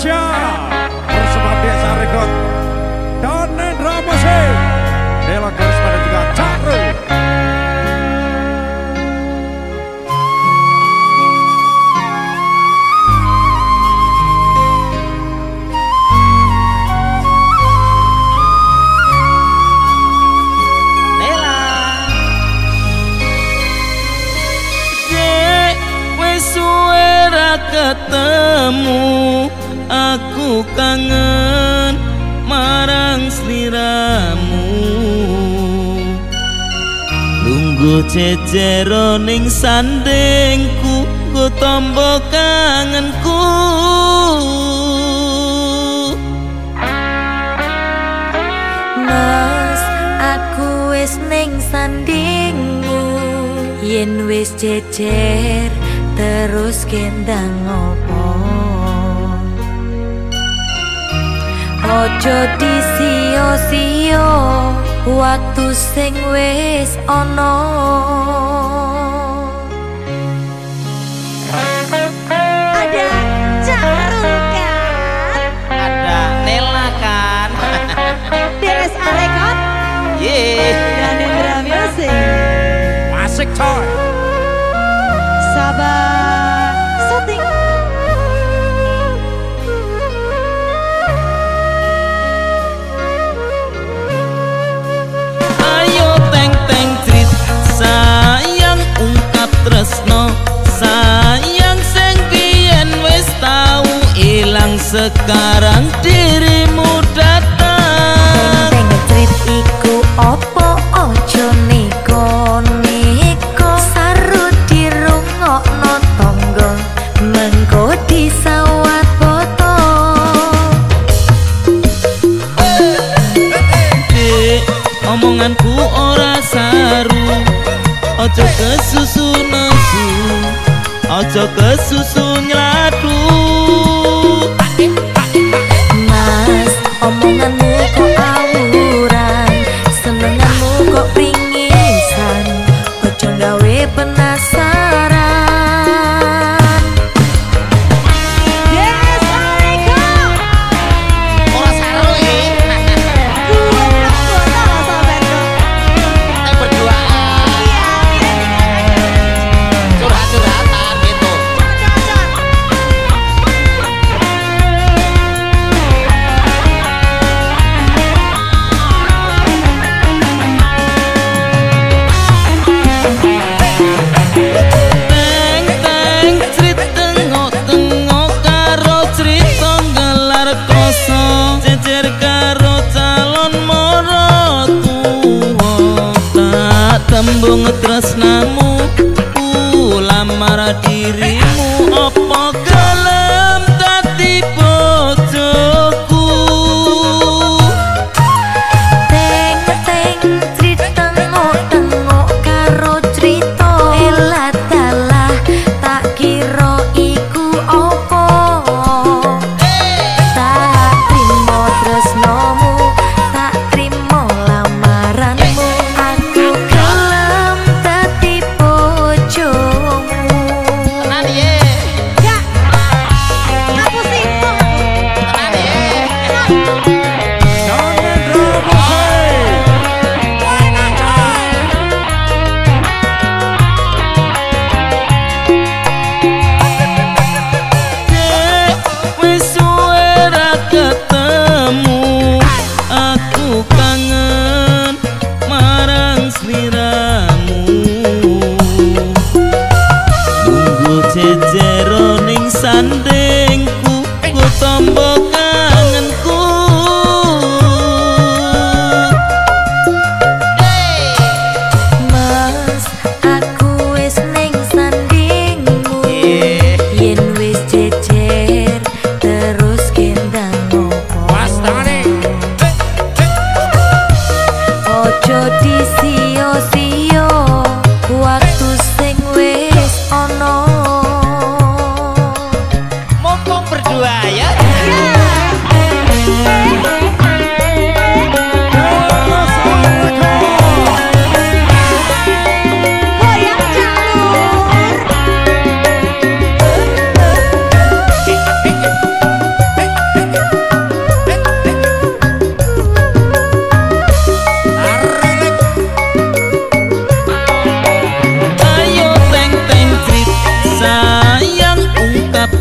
Indonesia. Bersama Desa Rekod dan Nendra Musik Dela Karisma dan juga Cakru ketemu kangen marang sliramu. Lunggu cecero ning sandengku ku tombo kangenku. Mas aku wis ning sandingmu yen wis cecer terus kendang opo Ojo disio-sio waktu sing wis ana Ada Carul kan? Ada Nela kan? Deres Arekot? Yeay Dan Indra Music Masik coy Sabar syuting tresno sayang sing biyen wis tau ilang sekarang dirimu datang. Teng trit iku opo ojo neko neko sarut dirungokno tonggo mengko disawat foto Dek, omonganku ora saru. Ojo kesusu nesu Ojo kesusu nyeladu tembung tresnamu ku lamar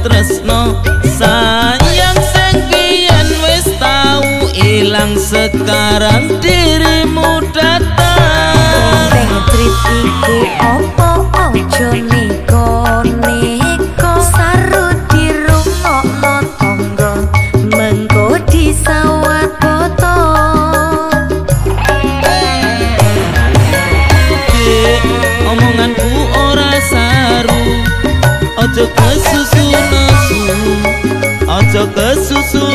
tresno. Sayang sing wis tau ilang sekarang. Mas eu danço sua